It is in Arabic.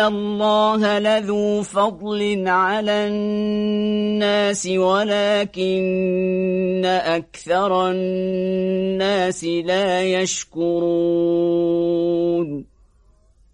الله لذو فضل على الناس ولكن أكثر الناس لا يشكرون